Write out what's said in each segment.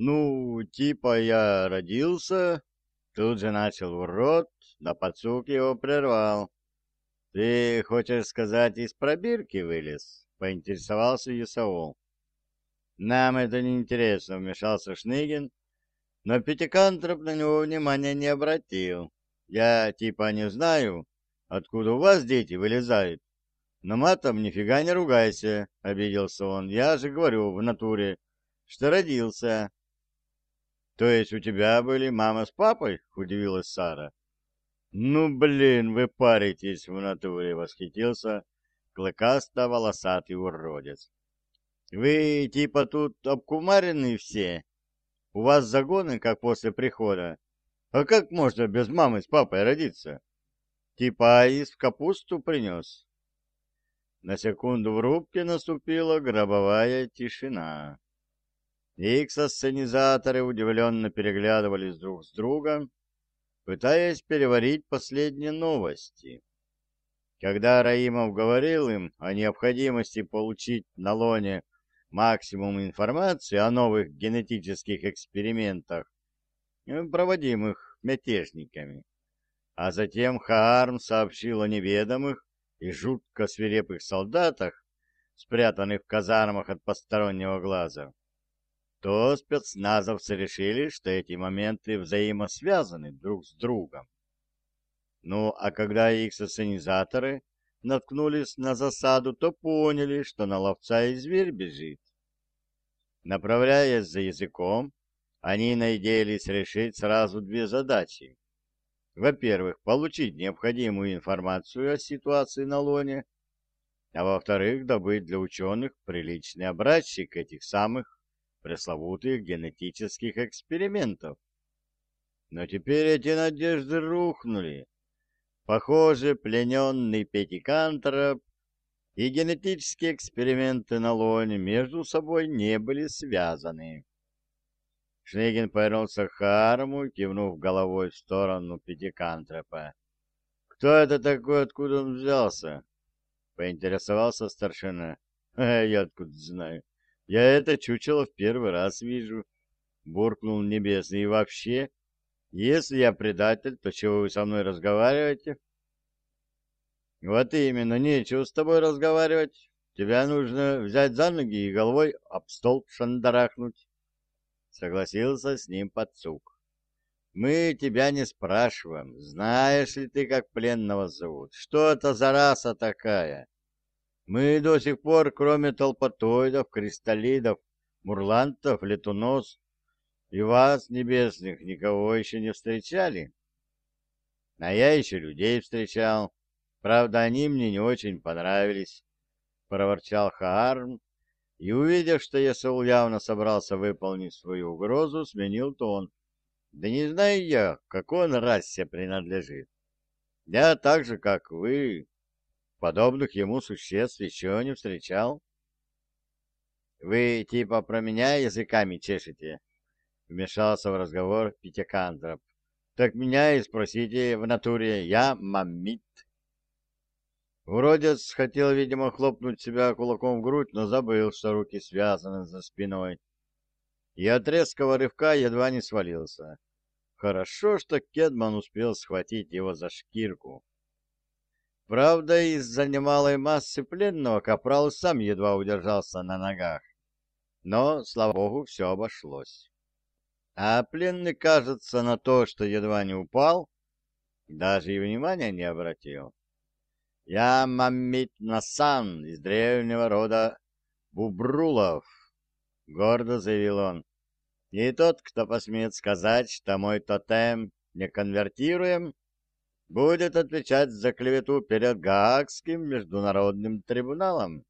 Ну, типа я родился, тут же начал урод, да подсук его прервал. Ты хочешь сказать, из пробирки вылез? Поинтересовался Исаул. Нам это не интересно, вмешался Шныгин, но Пятикантроп на него внимания не обратил. Я типа не знаю, откуда у вас дети вылезают, но матом нифига не ругайся, обиделся он. Я же говорю в натуре, что родился. То есть у тебя были мама с папой? Удивилась Сара. Ну, блин, вы паритесь в натуре, восхитился клыкасто-волосатый уродец. Вы типа тут обкумарены все? У вас загоны, как после прихода. А как можно без мамы с папой родиться? Типа в капусту принес. На секунду в рубке наступила гробовая тишина. Иксосценизаторы удивленно переглядывались друг с другом, пытаясь переварить последние новости. Когда Раимов говорил им о необходимости получить на лоне максимум информации о новых генетических экспериментах, э, проводимых мятежниками, а затем Хаарм сообщил о неведомых и жутко свирепых солдатах, спрятанных в казармах от постороннего глаза, то спецназовцы решили, что эти моменты взаимосвязаны друг с другом. Ну, а когда их сценизаторы наткнулись на засаду, то поняли, что на ловца и зверь бежит. Направляясь за языком, они надеялись решить сразу две задачи. Во-первых, получить необходимую информацию о ситуации на Лоне, а во-вторых, добыть для ученых приличный образчик этих самых пресловутых генетических экспериментов. Но теперь эти надежды рухнули. Похоже, плененный Пятикантроп и генетические эксперименты на Лоне между собой не были связаны. Шнегин повернулся к Харму, кивнув головой в сторону Пятикантропа. «Кто это такой, откуда он взялся?» — поинтересовался старшина. «А я откуда знаю? Я это чучело в первый раз вижу», — буркнул Небесный. «И вообще, если я предатель, то чего вы со мной разговариваете?» Вот именно, нечего с тобой разговаривать. Тебя нужно взять за ноги и головой об стол шандарахнуть. Согласился с ним подсук. Мы тебя не спрашиваем, знаешь ли ты, как пленного зовут. Что это за раса такая? Мы до сих пор, кроме толпотоидов, кристаллидов, мурлантов, летунос и вас, небесных, никого еще не встречали. А я еще людей встречал. Правда, они мне не очень понравились, — проворчал Хаарм, и, увидев, что Ясул явно собрался выполнить свою угрозу, сменил тон. Да не знаю я, какой он расе принадлежит. Я так же, как вы, подобных ему существ еще не встречал. Вы типа про меня языками чешете? Вмешался в разговор Пятикантроп. Так меня и спросите в натуре, я маммит. Уродец хотел, видимо, хлопнуть себя кулаком в грудь, но забыл, что руки связаны за спиной. И от резкого рывка едва не свалился. Хорошо, что Кедман успел схватить его за шкирку. Правда, из-за немалой массы пленного Капрал сам едва удержался на ногах. Но, слава богу, все обошлось. А пленный, кажется, на то, что едва не упал, даже и внимания не обратил. Я Маммит Насан из древнего рода Бубрулов, — гордо заявил он. И тот, кто посмеет сказать, что мой тотем не конвертируем, будет отвечать за клевету перед Гаагским международным трибуналом.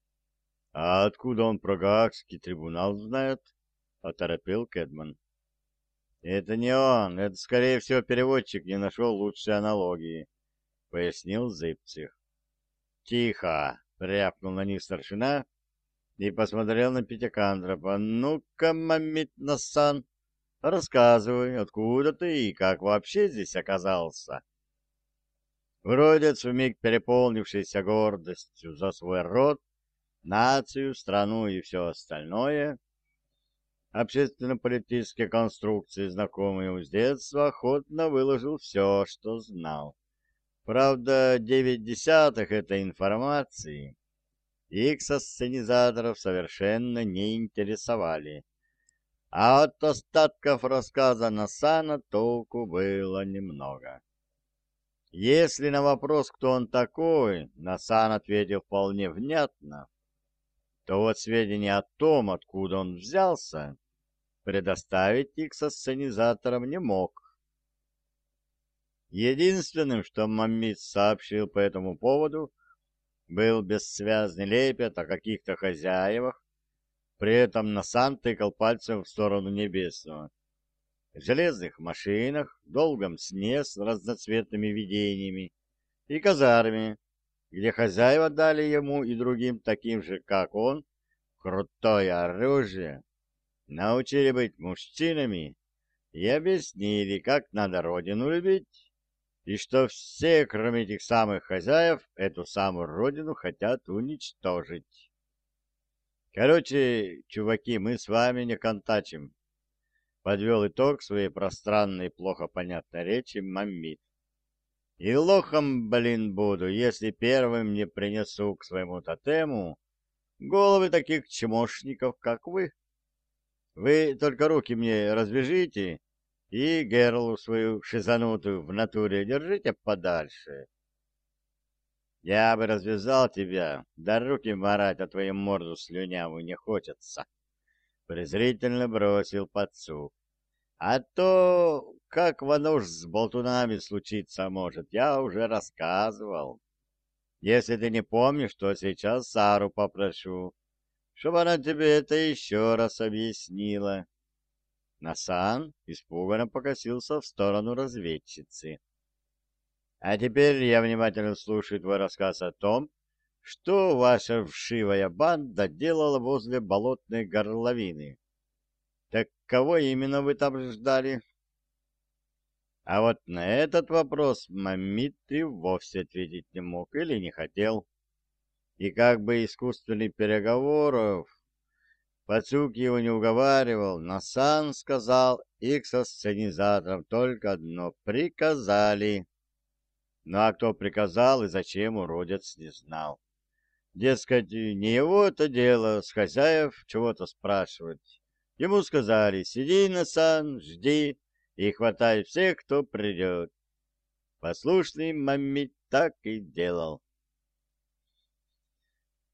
— А откуда он про Гаагский трибунал знает? — оторопил Кэдман. — Это не он, это, скорее всего, переводчик не нашел лучшей аналогии. — пояснил Зыбцев. «Тихо!» — рявкнул на них старшина и посмотрел на Пятикантропа. «Ну-ка, мамит Насан, рассказывай, откуда ты и как вообще здесь оказался?» Вродец, вмиг переполнившийся гордостью за свой род, нацию, страну и все остальное, общественно-политические конструкции, знакомые с детства, охотно выложил все, что знал. Правда, девять десятых этой информации икс-сценизаторов совершенно не интересовали. А от остатков рассказа Насана толку было немного. Если на вопрос, кто он такой, Насан ответил вполне внятно, то вот сведения о том, откуда он взялся, предоставить их со сценизатором не мог. Единственным, что Маммит сообщил по этому поводу, был бессвязный лепет о каких-то хозяевах, при этом Насан тыкал пальцем в сторону небесного. В железных машинах, долгом сне с разноцветными видениями и казарме, где хозяева дали ему и другим таким же, как он, крутое оружие, научили быть мужчинами и объяснили, как надо родину любить, и что все, кроме этих самых хозяев, эту самую родину хотят уничтожить. Короче, чуваки, мы с вами не контачим. Подвел итог своей пространной, плохо понятной речи Маммит. И лохом, блин, буду, если первым не принесу к своему тотему головы таких чмошников, как вы. Вы только руки мне развяжите и Герлу свою шизанутую в натуре держите подальше. Я бы развязал тебя, да руки марать, а твою морду слюнявую не хочется. Презрительно бросил подсук. А то, как воно ж с болтунами случиться может, я уже рассказывал. Если ты не помнишь, то сейчас Сару попрошу, чтобы она тебе это еще раз объяснила. Насан испуганно покосился в сторону разведчицы. А теперь я внимательно слушаю твой рассказ о том, что ваша вшивая банда делала возле болотной горловины. Так кого именно вы там ждали? А вот на этот вопрос Мамит и вовсе ответить не мог или не хотел. И как бы искусственных переговоров Пацук его не уговаривал, но сам сказал иксосценизаторам только одно — приказали. Ну а кто приказал и зачем, уродец не знал. Дескать, не его это дело с хозяев чего-то спрашивать. Ему сказали, сиди, Насан, жди и хватай всех, кто придет. Послушный мамми так и делал.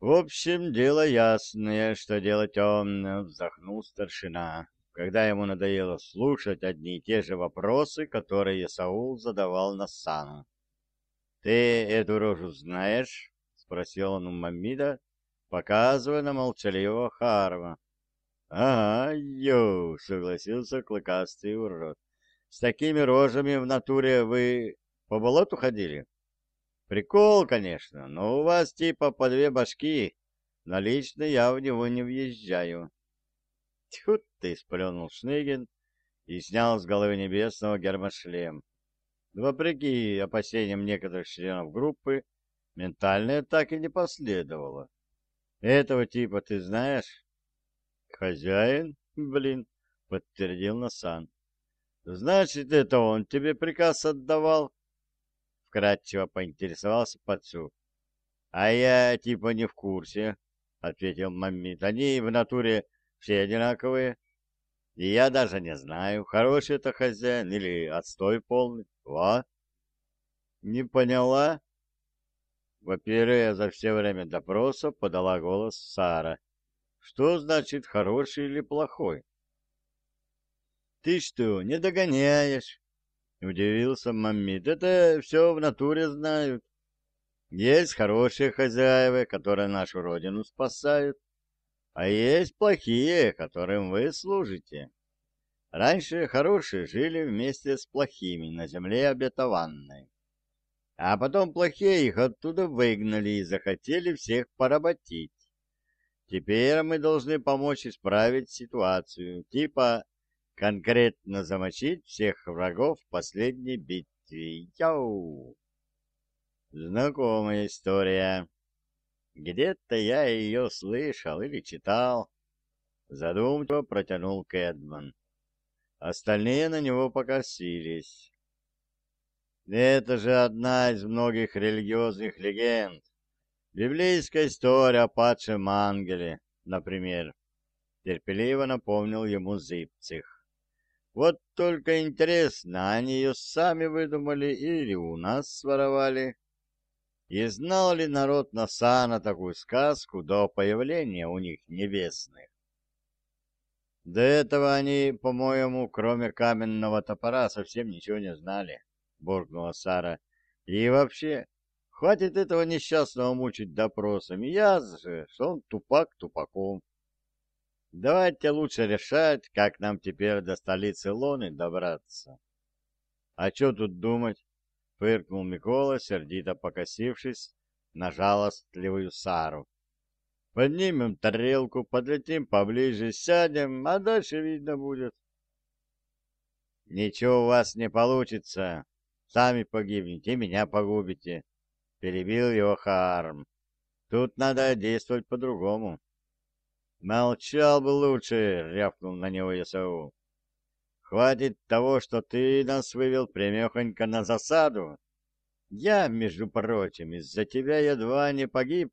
В общем, дело ясное, что дело темное, вздохнул старшина, когда ему надоело слушать одни и те же вопросы, которые Саул задавал Насану. «Ты эту рожу знаешь?» — спросил он у Мамида, показывая на молчаливого Харва. «Ага, йоу!» — согласился клыкастый урод. «С такими рожами в натуре вы по болоту ходили?» «Прикол, конечно, но у вас типа по две башки, но лично я в него не въезжаю». «Тьфу ты!» — сплюнул Шныгин и снял с головы небесного гермошлем. Вопреки опасениям некоторых членов группы, ментальная так и не последовало. «Этого типа ты знаешь?» «Хозяин? Блин!» — подтвердил Насан. «Значит, это он тебе приказ отдавал?» Вкратчиво поинтересовался Пацу. «А я типа не в курсе», — ответил Маммит. «Они в натуре все одинаковые. И я даже не знаю, хороший это хозяин или отстой полный. Во!» «Не поняла?» Во-первых, за все время допроса подала голос Сара. Что значит хороший или плохой? Ты что, не догоняешь? Удивился Маммит. Это все в натуре знают. Есть хорошие хозяева, которые нашу родину спасают, а есть плохие, которым вы служите. Раньше хорошие жили вместе с плохими на земле обетованной. А потом плохие их оттуда выгнали и захотели всех поработить. Теперь мы должны помочь исправить ситуацию, типа конкретно замочить всех врагов в последней битве. Яу! Знакомая история. Где-то я ее слышал или читал. Задумчиво протянул Кэдман. Остальные на него покосились. Это же одна из многих религиозных легенд. Библейская история о падшем ангеле, например. Терпеливо напомнил ему Зыбцих. Вот только интересно, они ее сами выдумали или у нас своровали? И знал ли народ Насана такую сказку до появления у них небесных? До этого они, по-моему, кроме каменного топора, совсем ничего не знали, — буркнула Сара. И вообще, хватит этого несчастного мучить допросами. Я же, что он тупак тупаком. Давайте лучше решать, как нам теперь до столицы Лоны добраться. А что тут думать? — фыркнул Микола, сердито покосившись на жалостливую Сару. Поднимем тарелку, подлетим поближе, сядем, а дальше видно будет. Ничего у вас не получится. Сами погибнете, меня погубите. Перебил его Харм. Тут надо действовать по-другому. Молчал бы лучше, рявкнул на него Исау. Хватит того, что ты нас вывел прямехонько на засаду. Я, между прочим, из-за тебя едва не погиб.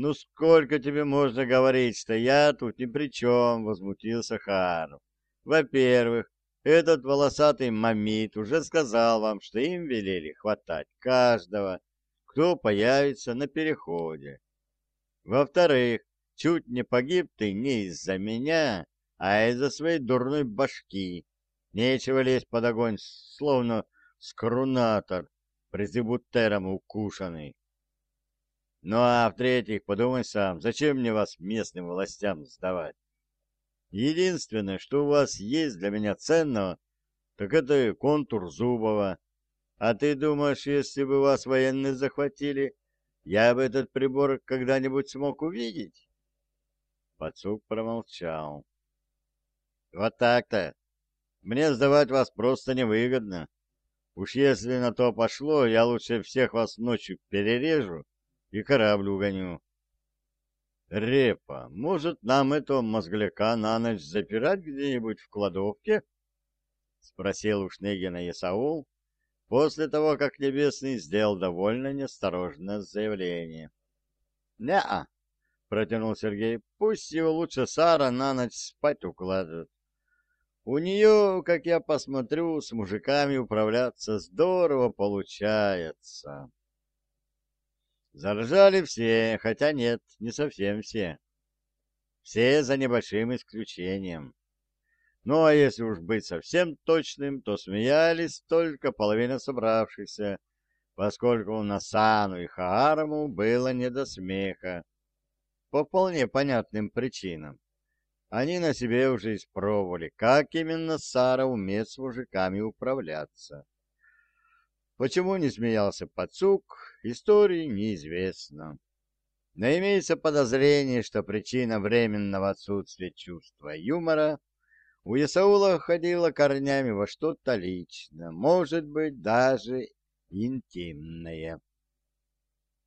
«Ну сколько тебе можно говорить, что я тут ни при чем?» — возмутился Харов. «Во-первых, этот волосатый мамит уже сказал вам, что им велели хватать каждого, кто появится на переходе. Во-вторых, чуть не погиб ты не из-за меня, а из-за своей дурной башки. Нечего лезть под огонь, словно скрунатор, призыбутером укушенный. Ну а в-третьих, подумай сам, зачем мне вас местным властям сдавать? Единственное, что у вас есть для меня ценного, так это контур Зубова. А ты думаешь, если бы вас военные захватили, я бы этот прибор когда-нибудь смог увидеть? Пацук промолчал. Вот так-то. Мне сдавать вас просто невыгодно. Уж если на то пошло, я лучше всех вас ночью перережу, и корабль угоню. Репа, может, нам этого мозгляка на ночь запирать где-нибудь в кладовке? Спросил у Шнегина Исаул после того, как Небесный сделал довольно неосторожное заявление. «Не-а», — протянул Сергей, — «пусть его лучше Сара на ночь спать укладывает. У нее, как я посмотрю, с мужиками управляться здорово получается». Заржали все, хотя нет, не совсем все. Все за небольшим исключением. Ну, а если уж быть совсем точным, то смеялись только половина собравшихся, поскольку Насану и Хаараму было не до смеха. По вполне понятным причинам. Они на себе уже испробовали, как именно Сара умеет с мужиками управляться. Почему не смеялся Пацук, истории неизвестно. Но имеется подозрение, что причина временного отсутствия чувства юмора у Исаула ходила корнями во что-то личное, может быть, даже интимное.